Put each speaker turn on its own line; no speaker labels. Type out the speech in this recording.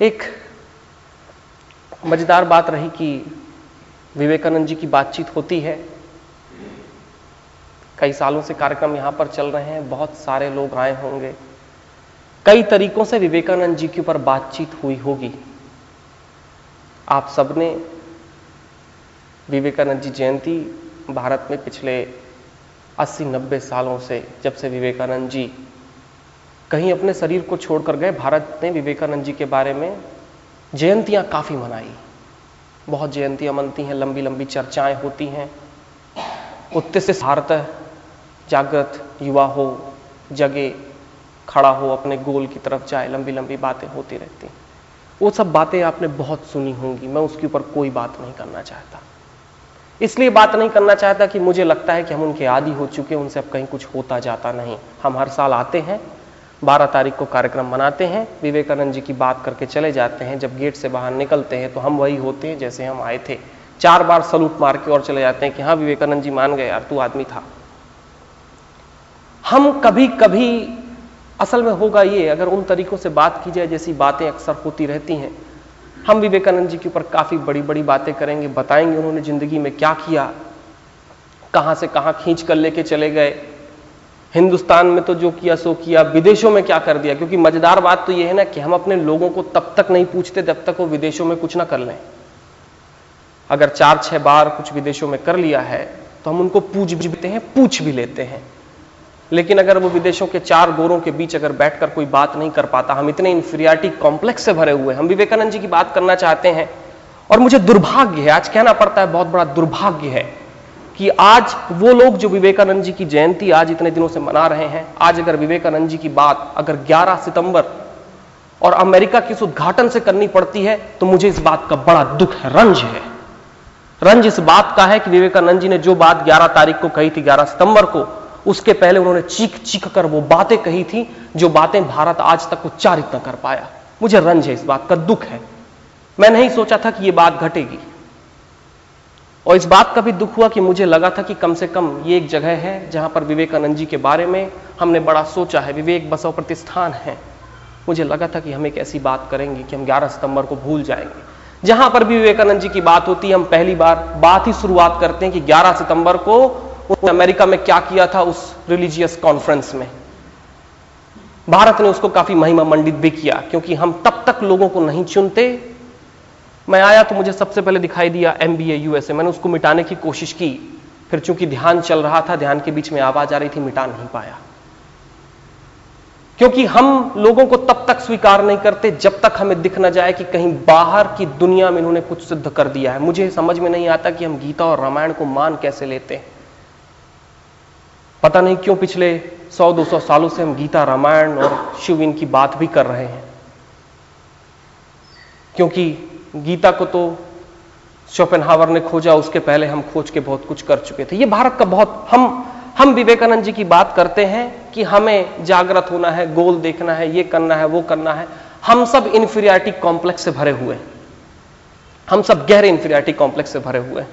एक मज़ेदार बात रही कि विवेकानंद जी की बातचीत होती है। कई सालों से कार्यक्रम यहाँ पर चल रहे हैं, बहुत सारे लोग आए होंगे। कई तरीकों से विवेकानंद जी के ऊपर बातचीत हुई होगी। आप सबने विवेकानंद जी जयंती भारत में पिछले 80-90 सालों से जब से विवेकानंद जी कहीं अपने शरीर को छोड़कर गए। भारत ने विवेकानंद जी के बारे में जयंतियाँ काफ़ी मनाई। बहुत जयंतियाँ मनती हैं लंबी लंबी चर्चाएँ होती हैं। उत्तिष्ठ भारत जागृत युवा हो, जगे, खड़ा हो, अपने गोल की तरफ़ जाए लंबी लंबी बातें होती रहती वो सब बातें आपने बहुत सुनी होंगी, मैं उसके ऊपर कोई बात नहीं करना चाहता। इसलिए बात नहीं करना चाहता कि मुझे लगता है कि हम उनके आदि हो चुके उनसे अब कहीं कुछ होता जाता नहीं। हम हर साल आते हैं 12 तारीख को कार्यक्रम मनाते हैं। विवेकानंद जी की बात करके चले जाते हैं। जब गेट से बाहर निकलते हैं तो हम वही होते हैं जैसे हम आए थे। चार बार सलूट मार के और चले जाते हैं कि हाँ विवेकानंद जी मान गए यार, तू आदमी था। हम कभी कभी असल में होगा ये, अगर उन तरीकों से बात की जाए जैसी बातें अक्सर होती रहती हैं, हम विवेकानंद जी के ऊपर काफ़ी बड़ी बड़ी बातें करेंगे, बताएँगे उन्होंने ज़िंदगी में क्या किया, कहाँ से कहाँ खींच कर लेके चले गए। हिंदुस्तान में तो जो किया, सो किया, विदेशों में क्या कर दिया? क्योंकि मज़ेदार बात तो यह है ना कि हम अपने लोगों को तब तक नहीं पूछते जब तक वो विदेशों में कुछ ना कर लें। अगर चार छह बार कुछ विदेशों में कर लिया है तो हम उनको पूछ भी हैं, पूछ भी लेते हैं। लेकिन अगर वो विदेशों के चार गोरों के बीच अगर बैठकर कोई बात नहीं कर पाता, हम इतने इंफीरियरिटी कॉम्प्लेक्स से भरे हुए हम विवेकानंद जी की बात करना चाहते हैं। और मुझे दुर्भाग्य है, आज कहना पड़ता है, बहुत बड़ा दुर्भाग्य है कि आज वो लोग जो विवेकानंद जी की जयंती आज इतने दिनों से मना रहे हैं, आज अगर विवेकानंद जी की बात अगर 11 सितंबर और अमेरिका के उद्घाटन से करनी पड़ती है तो मुझे इस बात का बड़ा दुख है, रंज है। रंज इस बात का है कि विवेकानंद जी ने जो बात 11 तारीख को कही थी 11 सितंबर को, उसके पहले उन्होंने चीख चीख कर वो बातें कही थी, जो बातें भारत आज तक उच्चारित न कर पाया। मुझे रंज है इस बात का दुख है। मैं नहीं सोचा था कि यह बात घटेगी। और इस बात का भी दुख हुआ कि मुझे लगा था कि कम से कम ये एक जगह है जहाँ पर विवेकानंद जी के बारे में हमने बड़ा सोचा है। विवेक बसव प्रतिष्ठान है। मुझे लगा था कि हम एक ऐसी बात करेंगे कि हम 11 सितंबर को भूल जाएँगे। जहाँ पर भी विवेकानंद जी की बात होती है, हम पहली बार बात ही शुरुआत करते हैं कि 11 सितंबर को उन्होंने अमेरिका में क्या किया था उस रिलीजियस कॉन्फ्रेंस में। भारत ने उसको काफ़ी महिमा मंडित भी किया, क्योंकि हम तब तक लोगों को नहीं चुनते मैं आया तो मुझे सबसे पहले दिखाई दिया एम बी ए यूएसए मैंने उसको मिटाने की कोशिश की। फिर चूँकि ध्यान चल रहा था, ध्यान के बीच में आवाज़ आ रही थी, मिटा नहीं पाया। क्योंकि हम लोगों को तब तक स्वीकार नहीं करते जब तक हमें दिख ना जाए कि कहीं बाहर की दुनिया में इन्होंने कुछ सिद्ध कर दिया है। मुझे समझ में नहीं आता कि हम गीता और रामायण को मान कैसे लेते हैं। पता नहीं क्यों पिछले 100-200 सालों से हम गीता, रामायण और शिव इनकी बात भी कर रहे हैं। क्योंकि गीता को तो शोपेनहावर ने खोजा, उसके पहले हम खोज के बहुत कुछ कर चुके थे। ये भारत का बहुत, हम हम विवेकानंद जी की बात करते हैं कि हमें जागृत होना है, गोल देखना है, ये करना है, वो करना है। हम सब इंफीरियरिटी कॉम्प्लेक्स से भरे हुए हैं। हम सब गहरे इंफीरियरिटी कॉम्प्लेक्स से भरे हुए हैं।